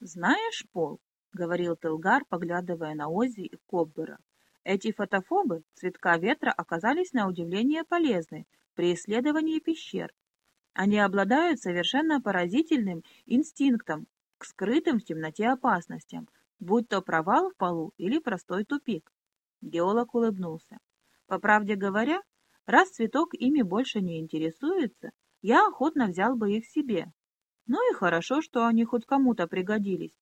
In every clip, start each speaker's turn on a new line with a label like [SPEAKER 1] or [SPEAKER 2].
[SPEAKER 1] «Знаешь, Пол, — говорил Телгар, поглядывая на Оззи и Коббера, — эти фотофобы цветка ветра оказались на удивление полезны при исследовании пещер. Они обладают совершенно поразительным инстинктом к скрытым в темноте опасностям, будь то провал в полу или простой тупик. Геолог улыбнулся. По правде говоря, раз цветок ими больше не интересуется, я охотно взял бы их себе. Ну и хорошо, что они хоть кому-то пригодились,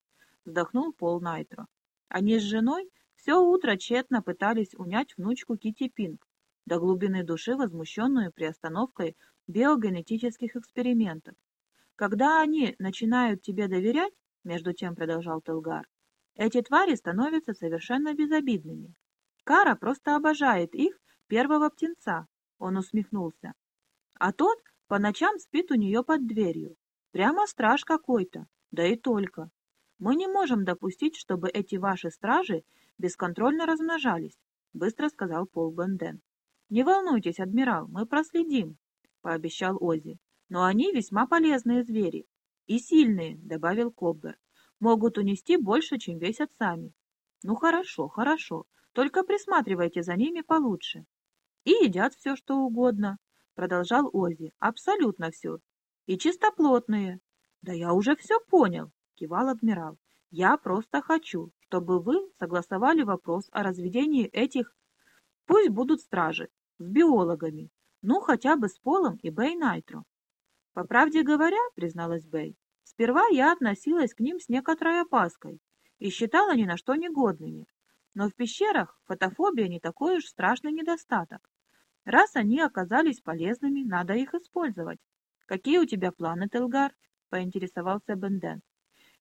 [SPEAKER 1] вздохнул Пол Найтро. Они с женой все утро тщетно пытались унять внучку Кити Пинг, до глубины души возмущенную приостановкой биогенетических экспериментов. Когда они начинают тебе доверять, между тем продолжал Телгар, эти твари становятся совершенно безобидными. Кара просто обожает их, первого птенца, он усмехнулся. А тот по ночам спит у нее под дверью. Прямо страж какой-то, да и только. Мы не можем допустить, чтобы эти ваши стражи бесконтрольно размножались, быстро сказал Пол Бенден. Не волнуйтесь, адмирал, мы проследим, пообещал Ози. Но они весьма полезные звери. И сильные, добавил Коббер. Могут унести больше, чем весят сами. Ну хорошо, хорошо, только присматривайте за ними получше. И едят все, что угодно, продолжал Ози. Абсолютно все. И чистоплотные. Да я уже все понял, кивал адмирал. Я просто хочу, чтобы вы согласовали вопрос о разведении этих... Пусть будут стражи, с биологами, ну хотя бы с Полом и Бэй Найтро. По правде говоря, призналась Бэй, сперва я относилась к ним с некоторой опаской и считала ни на что негодными, но в пещерах фотофобия не такой уж страшный недостаток. Раз они оказались полезными, надо их использовать. Какие у тебя планы, Телгар? поинтересовался Бенден.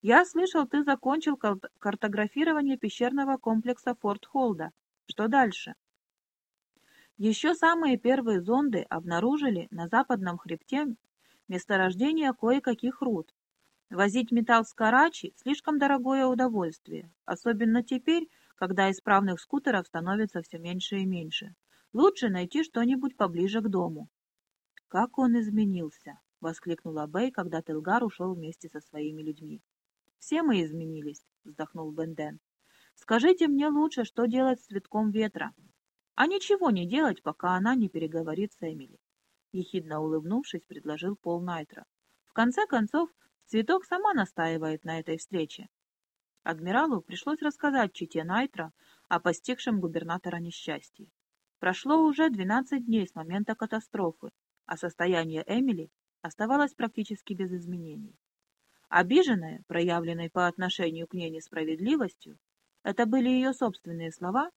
[SPEAKER 1] Я слышал, ты закончил картографирование пещерного комплекса Форт Холда. Что дальше? Еще самые первые зонды обнаружили на западном хребте месторождение кое-каких руд. Возить металл с Карачи – слишком дорогое удовольствие, особенно теперь, когда исправных скутеров становится все меньше и меньше. Лучше найти что-нибудь поближе к дому. «Как он изменился!» — воскликнула Бэй, когда Телгар ушел вместе со своими людьми. «Все мы изменились», — вздохнул Бенден. «Скажите мне лучше, что делать с цветком ветра?» «А ничего не делать, пока она не переговорит с Эмили», — ехидно улыбнувшись, предложил Пол Найтро. «В конце концов, цветок сама настаивает на этой встрече. Адмиралу пришлось рассказать чите Найтра о постигшем губернатора несчастье. Прошло уже 12 дней с момента катастрофы, а состояние Эмили оставалось практически без изменений. Обиженная, проявленной по отношению к ней несправедливостью, это были ее собственные слова,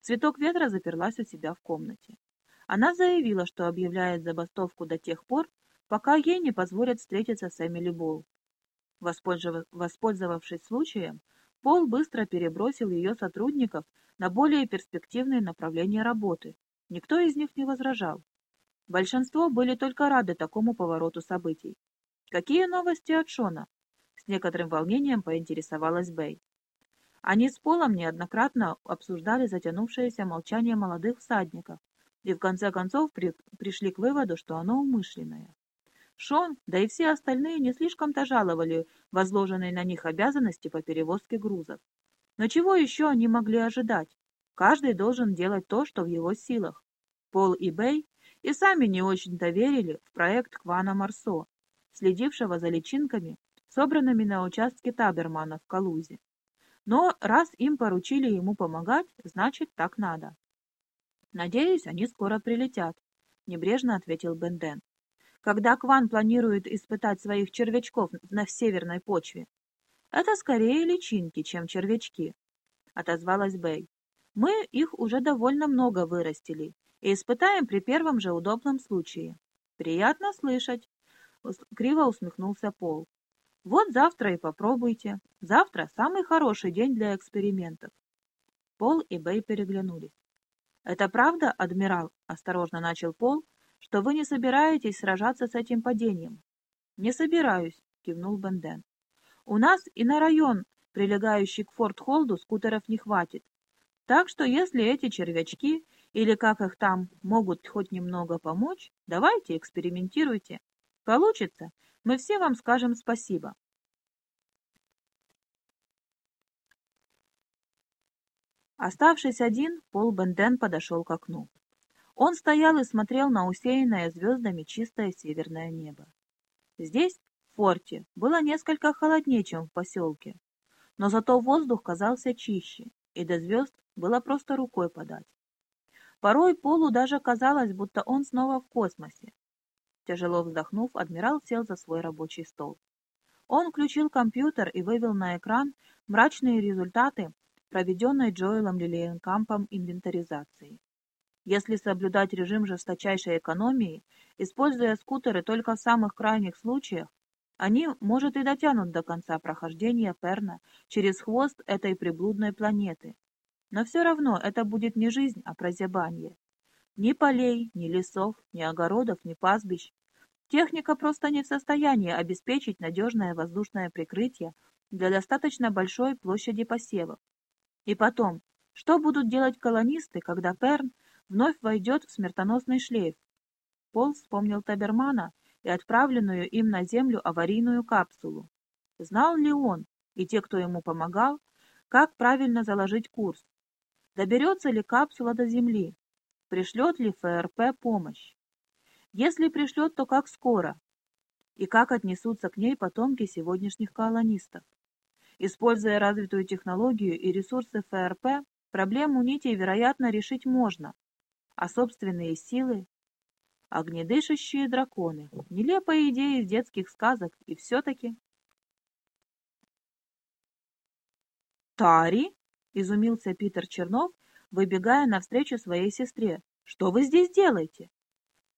[SPEAKER 1] цветок ветра заперлась у себя в комнате. Она заявила, что объявляет забастовку до тех пор, пока ей не позволят встретиться с Эмили Болл, Воспользовавшись случаем, Пол быстро перебросил ее сотрудников на более перспективные направления работы. Никто из них не возражал. Большинство были только рады такому повороту событий. «Какие новости от Шона?» С некоторым волнением поинтересовалась Бэй. Они с Полом неоднократно обсуждали затянувшееся молчание молодых всадников и в конце концов при... пришли к выводу, что оно умышленное. Шон, да и все остальные не слишком-то жаловали возложенные на них обязанности по перевозке грузов. Но чего еще они могли ожидать? Каждый должен делать то, что в его силах. Пол и Бэй и сами не очень-то в проект Квана Марсо, следившего за личинками, собранными на участке Табермана в Калузе. Но раз им поручили ему помогать, значит, так надо. «Надеюсь, они скоро прилетят», — небрежно ответил Бенден когда Кван планирует испытать своих червячков на северной почве. Это скорее личинки, чем червячки, — отозвалась Бэй. Мы их уже довольно много вырастили и испытаем при первом же удобном случае. Приятно слышать, — криво усмехнулся Пол. Вот завтра и попробуйте. Завтра самый хороший день для экспериментов. Пол и Бэй переглянулись. «Это правда, адмирал?» — осторожно начал Пол, что вы не собираетесь сражаться с этим падением. — Не собираюсь, — кивнул Бенден. — У нас и на район, прилегающий к Форт-Холду, скутеров не хватит. Так что если эти червячки, или как их там, могут хоть немного помочь, давайте, экспериментируйте. Получится, мы все вам скажем спасибо. Оставшись один, Пол Бенден подошел к окну. Он стоял и смотрел на усеянное звездами чистое северное небо. Здесь, в форте, было несколько холоднее, чем в поселке, но зато воздух казался чище, и до звезд было просто рукой подать. Порой Полу даже казалось, будто он снова в космосе. Тяжело вздохнув, адмирал сел за свой рабочий стол. Он включил компьютер и вывел на экран мрачные результаты проведенной Джоэлом Лилиенкампом инвентаризации. Если соблюдать режим жесточайшей экономии, используя скутеры только в самых крайних случаях, они, может, и дотянут до конца прохождения Перна через хвост этой приблудной планеты. Но все равно это будет не жизнь, а прозябание. Ни полей, ни лесов, ни огородов, ни пастбищ. Техника просто не в состоянии обеспечить надежное воздушное прикрытие для достаточно большой площади посевов. И потом, что будут делать колонисты, когда Перн вновь войдет в смертоносный шлейф? Пол вспомнил Табермана и отправленную им на Землю аварийную капсулу. Знал ли он, и те, кто ему помогал, как правильно заложить курс? Доберется ли капсула до Земли? Пришлет ли ФРП помощь? Если пришлет, то как скоро? И как отнесутся к ней потомки сегодняшних колонистов? Используя развитую технологию и ресурсы ФРП, проблему нитей, вероятно, решить можно, а собственные силы — огнедышащие драконы, нелепая идея из детских сказок, и все-таки... «Тари?» — изумился Питер Чернов, выбегая навстречу своей сестре. «Что вы здесь делаете?»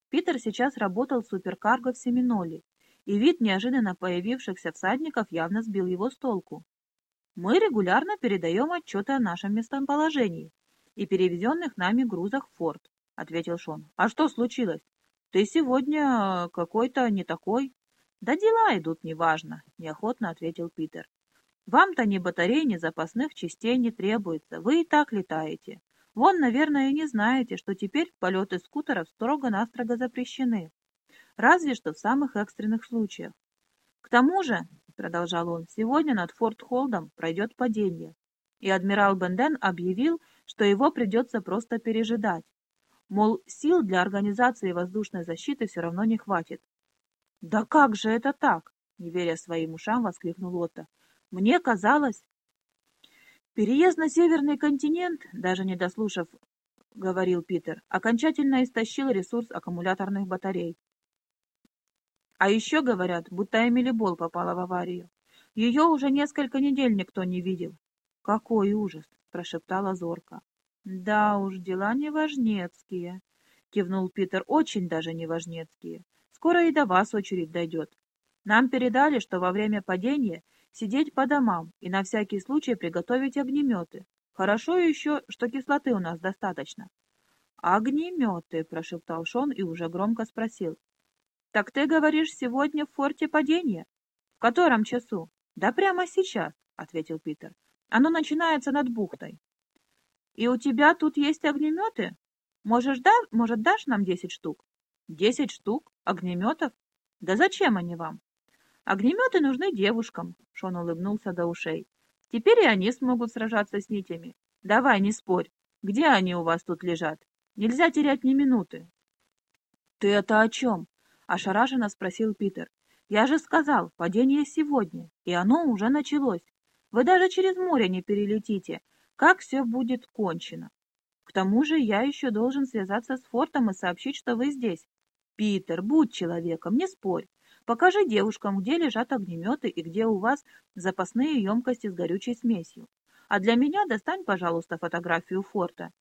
[SPEAKER 1] Питер сейчас работал суперкарго в Семиноле, и вид неожиданно появившихся всадников явно сбил его с толку. Мы регулярно передаем отчеты о нашем местоположении и перевезенных нами грузах в форт, — ответил Шон. — А что случилось? Ты сегодня э, какой-то не такой. — Да дела идут неважно, — неохотно ответил Питер. — Вам-то ни батарей, ни запасных частей не требуется, вы и так летаете. Вон, наверное, и не знаете, что теперь полеты скутеров строго-настрого запрещены. Разве что в самых экстренных случаях. К тому же, продолжал он, сегодня над Форт Холдом пройдет падение. И адмирал Бенден объявил, что его придется просто пережидать. Мол, сил для организации воздушной защиты все равно не хватит. «Да как же это так?» — не веря своим ушам, воскликнул Отто. «Мне казалось...» Переезд на Северный континент, даже не дослушав, говорил Питер, окончательно истощил ресурс аккумуляторных батарей. А еще говорят, будто Эмили Бол попала в аварию. Ее уже несколько недель никто не видел. Какой ужас, прошептала Зорка. Да уж, дела неважнецкие, кивнул Питер, очень даже неважнецкие. Скоро и до вас очередь дойдет. Нам передали, что во время падения сидеть по домам и на всякий случай приготовить огнеметы. Хорошо еще, что кислоты у нас достаточно. «Огнеметы!» — прошептал Шон и уже громко спросил. «Так ты говоришь, сегодня в форте падение? В котором часу?» «Да прямо сейчас», — ответил Питер. «Оно начинается над бухтой». «И у тебя тут есть огнеметы? Можешь, да, может, дашь нам десять штук?» «Десять штук? Огнеметов? Да зачем они вам?» «Огнеметы нужны девушкам», — Шон улыбнулся до ушей. «Теперь и они смогут сражаться с нитями. Давай, не спорь. Где они у вас тут лежат? Нельзя терять ни минуты». «Ты это о чем?» Ошарашенно спросил Питер. «Я же сказал, падение сегодня, и оно уже началось. Вы даже через море не перелетите. Как все будет кончено? К тому же я еще должен связаться с фортом и сообщить, что вы здесь. Питер, будь человеком, не спорь. Покажи девушкам, где лежат огнеметы и где у вас запасные емкости с горючей смесью. А для меня достань, пожалуйста, фотографию форта.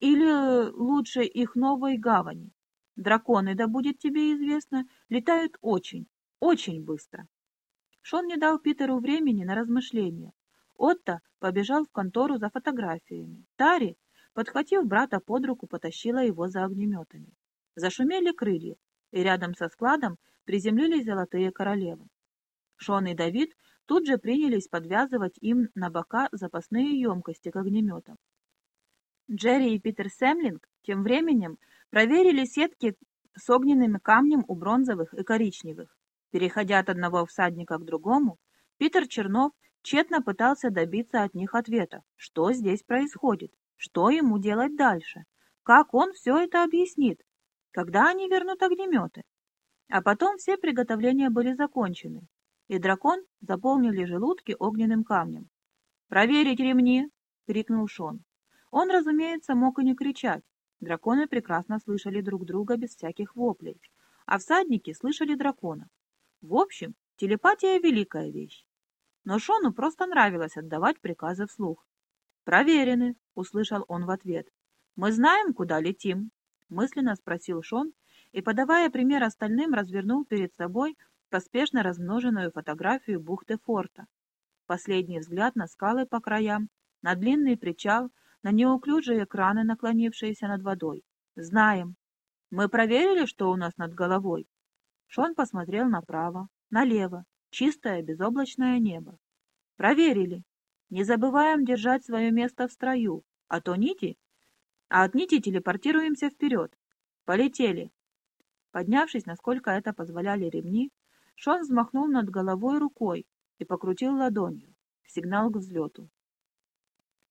[SPEAKER 1] Или лучше их новой гавани. Драконы, да будет тебе известно, летают очень, очень быстро. Шон не дал Питеру времени на размышления. Отто побежал в контору за фотографиями. Тари, подхватив брата под руку, потащила его за огнеметами. Зашумели крылья, и рядом со складом приземлились золотые королевы. Шон и Давид тут же принялись подвязывать им на бока запасные емкости к огнеметам. Джерри и Питер Сэмлинг тем временем проверили сетки с огненным камнем у бронзовых и коричневых. Переходя от одного всадника к другому, Питер Чернов тщетно пытался добиться от них ответа, что здесь происходит, что ему делать дальше, как он все это объяснит, когда они вернут огнеметы. А потом все приготовления были закончены, и дракон заполнили желудки огненным камнем. «Проверить ремни!» — крикнул Шон. Он, разумеется, мог и не кричать. Драконы прекрасно слышали друг друга без всяких воплей, а всадники слышали дракона. В общем, телепатия — великая вещь. Но Шону просто нравилось отдавать приказы вслух. «Проверены», — услышал он в ответ. «Мы знаем, куда летим», — мысленно спросил Шон и, подавая пример остальным, развернул перед собой поспешно размноженную фотографию бухты форта. Последний взгляд на скалы по краям, на длинный причал, на неуклюжие краны, наклонившиеся над водой. «Знаем. Мы проверили, что у нас над головой?» Шон посмотрел направо, налево, чистое безоблачное небо. «Проверили. Не забываем держать свое место в строю, а то нити, а от нити телепортируемся вперед. Полетели!» Поднявшись, насколько это позволяли ремни, Шон взмахнул над головой рукой и покрутил ладонью. Сигнал к взлету.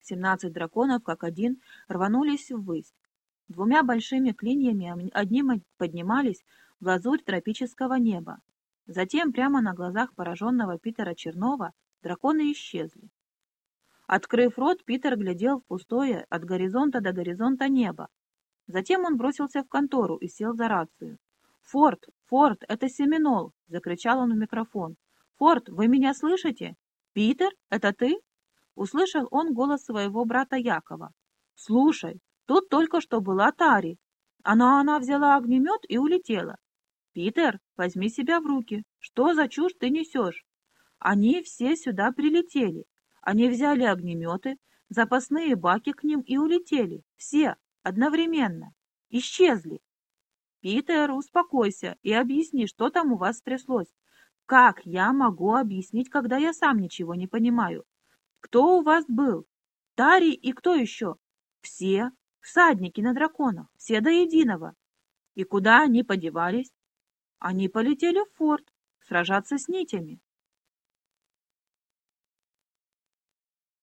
[SPEAKER 1] Семнадцать драконов, как один, рванулись ввысь. Двумя большими клиньями одним поднимались в лазурь тропического неба. Затем, прямо на глазах пораженного Питера Чернова, драконы исчезли. Открыв рот, Питер глядел в пустое от горизонта до горизонта небо. Затем он бросился в контору и сел за рацию. «Форд! Форд! Это Семенол!» — закричал он в микрофон. «Форд, вы меня слышите? Питер, это ты?» Услышал он голос своего брата Якова. «Слушай, тут только что была Тари. Она, она взяла огнемет и улетела. Питер, возьми себя в руки. Что за чушь ты несешь? Они все сюда прилетели. Они взяли огнеметы, запасные баки к ним и улетели. Все, одновременно. Исчезли. Питер, успокойся и объясни, что там у вас стряслось. Как я могу объяснить, когда я сам ничего не понимаю? Кто у вас был? Тари и кто еще? Все. Всадники на драконах. Все до единого. И куда они подевались? Они полетели в форт, сражаться с нитями.